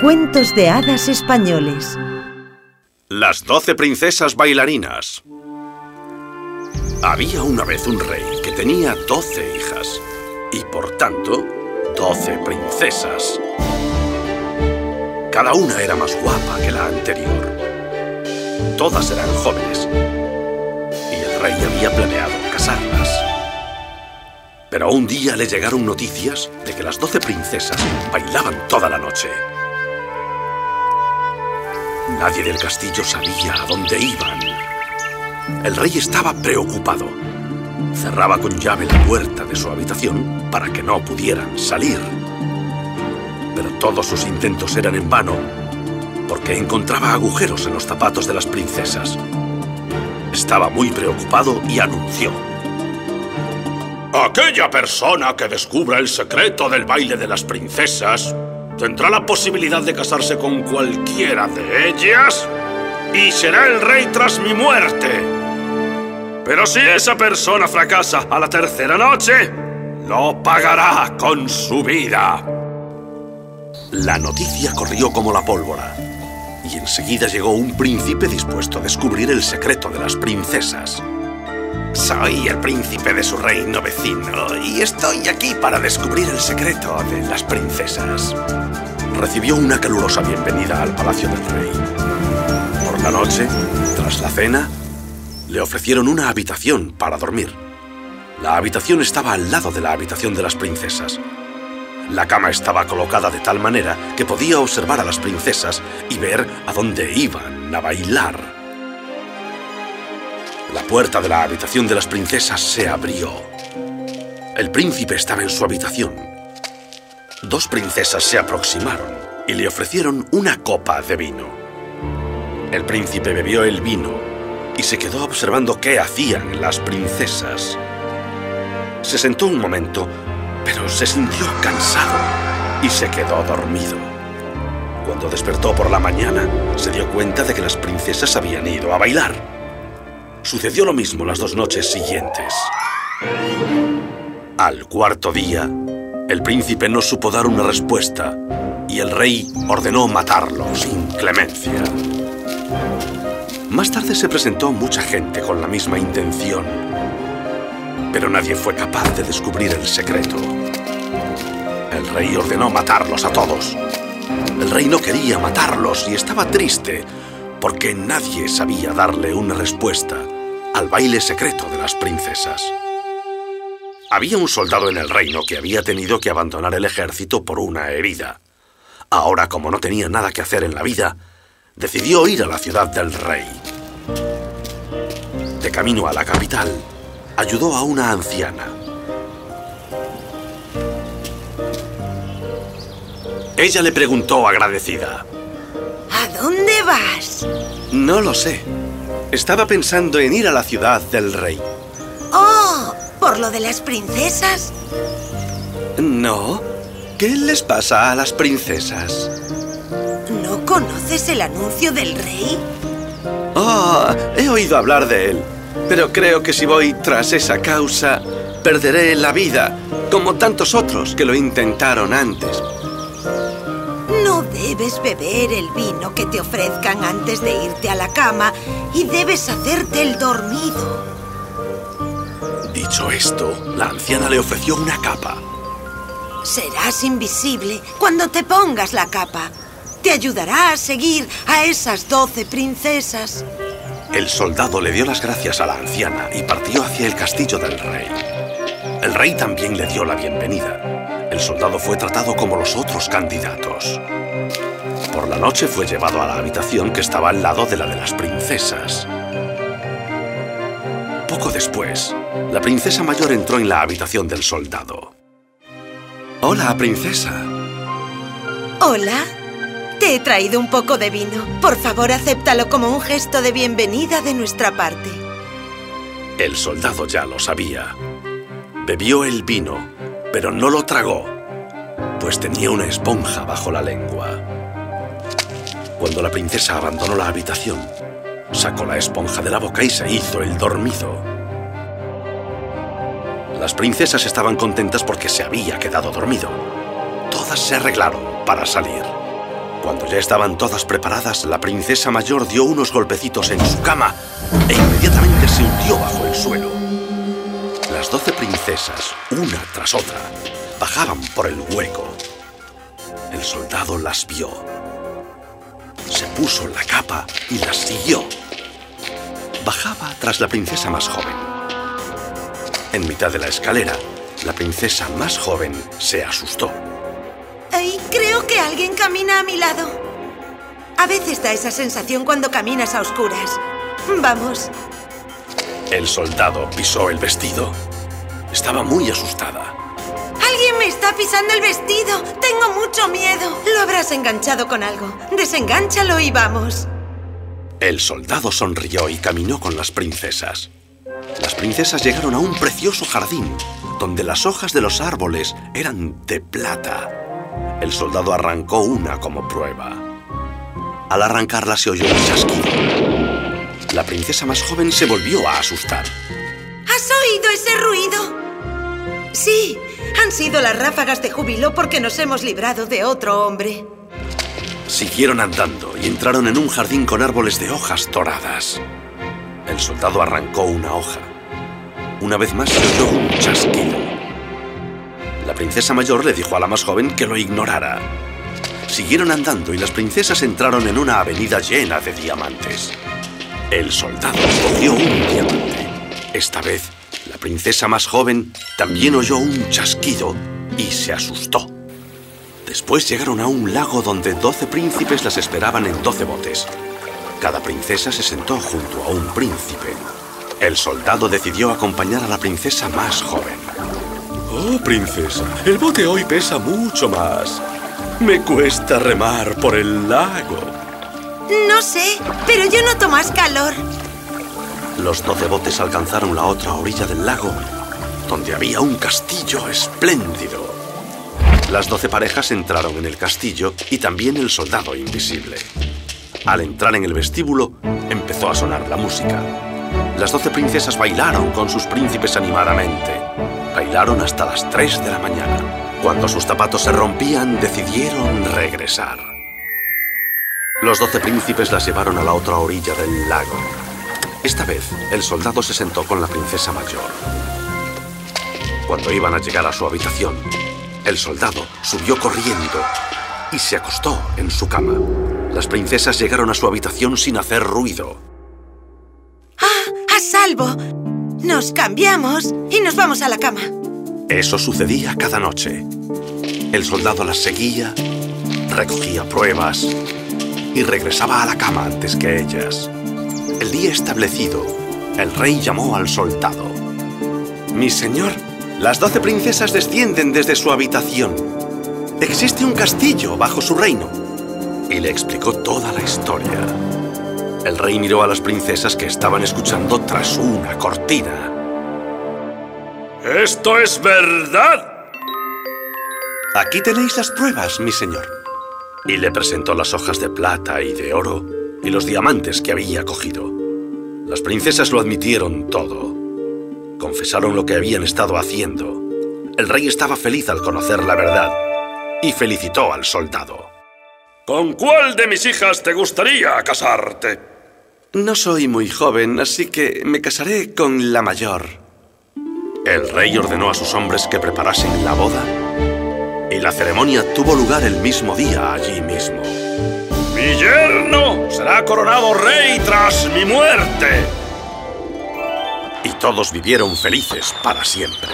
Cuentos de hadas españoles. Las doce princesas bailarinas. Había una vez un rey que tenía doce hijas y por tanto doce princesas. Cada una era más guapa que la anterior. Todas eran jóvenes y el rey había planeado casarlas. Pero un día le llegaron noticias de que las doce princesas bailaban toda la noche. Nadie del castillo sabía a dónde iban. El rey estaba preocupado. Cerraba con llave la puerta de su habitación para que no pudieran salir. Pero todos sus intentos eran en vano, porque encontraba agujeros en los zapatos de las princesas. Estaba muy preocupado y anunció. Aquella persona que descubra el secreto del baile de las princesas tendrá la posibilidad de casarse con cualquiera de ellas y será el rey tras mi muerte. Pero si esa persona fracasa a la tercera noche, lo pagará con su vida. La noticia corrió como la pólvora y enseguida llegó un príncipe dispuesto a descubrir el secreto de las princesas. Soy el príncipe de su reino vecino y estoy aquí para descubrir el secreto de las princesas. Recibió una calurosa bienvenida al palacio del rey. Por la noche, tras la cena, le ofrecieron una habitación para dormir. La habitación estaba al lado de la habitación de las princesas. La cama estaba colocada de tal manera que podía observar a las princesas y ver a dónde iban a bailar. La puerta de la habitación de las princesas se abrió. El príncipe estaba en su habitación. Dos princesas se aproximaron y le ofrecieron una copa de vino. El príncipe bebió el vino y se quedó observando qué hacían las princesas. Se sentó un momento, pero se sintió cansado y se quedó dormido. Cuando despertó por la mañana, se dio cuenta de que las princesas habían ido a bailar. Sucedió lo mismo las dos noches siguientes. Al cuarto día, el príncipe no supo dar una respuesta y el rey ordenó matarlo sin clemencia. Más tarde se presentó mucha gente con la misma intención, pero nadie fue capaz de descubrir el secreto. El rey ordenó matarlos a todos. El rey no quería matarlos y estaba triste porque nadie sabía darle una respuesta al baile secreto de las princesas. Había un soldado en el reino que había tenido que abandonar el ejército por una herida. Ahora, como no tenía nada que hacer en la vida, decidió ir a la ciudad del rey. De camino a la capital, ayudó a una anciana. Ella le preguntó agradecida. ¿A dónde vas? No lo sé. Estaba pensando en ir a la ciudad del rey. ¡Oh! ¿Por lo de las princesas? No. ¿Qué les pasa a las princesas? ¿No conoces el anuncio del rey? Oh, he oído hablar de él. Pero creo que si voy tras esa causa, perderé la vida, como tantos otros que lo intentaron antes. Debes beber el vino que te ofrezcan antes de irte a la cama y debes hacerte el dormido. Dicho esto, la anciana le ofreció una capa. Serás invisible cuando te pongas la capa. Te ayudará a seguir a esas doce princesas. El soldado le dio las gracias a la anciana y partió hacia el castillo del rey. El rey también le dio la bienvenida. El soldado fue tratado como los otros candidatos. Por la noche fue llevado a la habitación que estaba al lado de la de las princesas. Poco después, la princesa mayor entró en la habitación del soldado. Hola, princesa. Hola. Te he traído un poco de vino. Por favor, acéptalo como un gesto de bienvenida de nuestra parte. El soldado ya lo sabía. Bebió el vino, pero no lo tragó, pues tenía una esponja bajo la lengua. Cuando la princesa abandonó la habitación, sacó la esponja de la boca y se hizo el dormido. Las princesas estaban contentas porque se había quedado dormido. todas se arreglaron para salir. Cuando ya estaban todas preparadas, la princesa mayor dio unos golpecitos en su cama e inmediatamente se hundió bajo el suelo. Las doce princesas, una tras otra, bajaban por el hueco. El soldado las vio. Se puso la capa y las siguió. Bajaba tras la princesa más joven. En mitad de la escalera, la princesa más joven se asustó. Ay, creo que alguien camina a mi lado. A veces da esa sensación cuando caminas a oscuras. Vamos. El soldado pisó el vestido. Estaba muy asustada. ¡Alguien me está pisando el vestido! ¡Tengo mucho miedo! Lo habrás enganchado con algo. Desengánchalo y vamos. El soldado sonrió y caminó con las princesas. Las princesas llegaron a un precioso jardín, donde las hojas de los árboles eran de plata. El soldado arrancó una como prueba. Al arrancarla se oyó un chasquido. La princesa más joven se volvió a asustar. ¿Has oído ese ruido? Sí, han sido las ráfagas de júbilo porque nos hemos librado de otro hombre. Siguieron andando y entraron en un jardín con árboles de hojas doradas. El soldado arrancó una hoja. Una vez más se oyó un chasquido. La princesa mayor le dijo a la más joven que lo ignorara. Siguieron andando y las princesas entraron en una avenida llena de diamantes. El soldado cogió un diamante. Esta vez, princesa más joven también oyó un chasquido y se asustó. Después llegaron a un lago donde doce príncipes las esperaban en doce botes. Cada princesa se sentó junto a un príncipe. El soldado decidió acompañar a la princesa más joven. Oh, princesa, el bote hoy pesa mucho más. Me cuesta remar por el lago. No sé, pero yo noto más calor. Los doce botes alcanzaron la otra orilla del lago, donde había un castillo espléndido. Las doce parejas entraron en el castillo y también el soldado invisible. Al entrar en el vestíbulo, empezó a sonar la música. Las doce princesas bailaron con sus príncipes animadamente. Bailaron hasta las tres de la mañana. Cuando sus zapatos se rompían, decidieron regresar. Los doce príncipes las llevaron a la otra orilla del lago. Esta vez, el soldado se sentó con la princesa mayor. Cuando iban a llegar a su habitación, el soldado subió corriendo y se acostó en su cama. Las princesas llegaron a su habitación sin hacer ruido. ¡Ah! ¡A salvo! Nos cambiamos y nos vamos a la cama. Eso sucedía cada noche. El soldado las seguía, recogía pruebas y regresaba a la cama antes que ellas. El día establecido, el rey llamó al soldado. Mi señor, las doce princesas descienden desde su habitación. Existe un castillo bajo su reino. Y le explicó toda la historia. El rey miró a las princesas que estaban escuchando tras una cortina. ¿Esto es verdad? Aquí tenéis las pruebas, mi señor. Y le presentó las hojas de plata y de oro y los diamantes que había cogido. Las princesas lo admitieron todo. Confesaron lo que habían estado haciendo. El rey estaba feliz al conocer la verdad y felicitó al soldado. ¿Con cuál de mis hijas te gustaría casarte? No soy muy joven, así que me casaré con la mayor. El rey ordenó a sus hombres que preparasen la boda y la ceremonia tuvo lugar el mismo día allí mismo. Mi yerno será coronado rey tras mi muerte. Y todos vivieron felices para siempre.